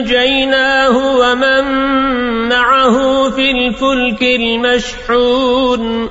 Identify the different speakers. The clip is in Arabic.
Speaker 1: فأنجيناه ومن معه في الفلك المشحون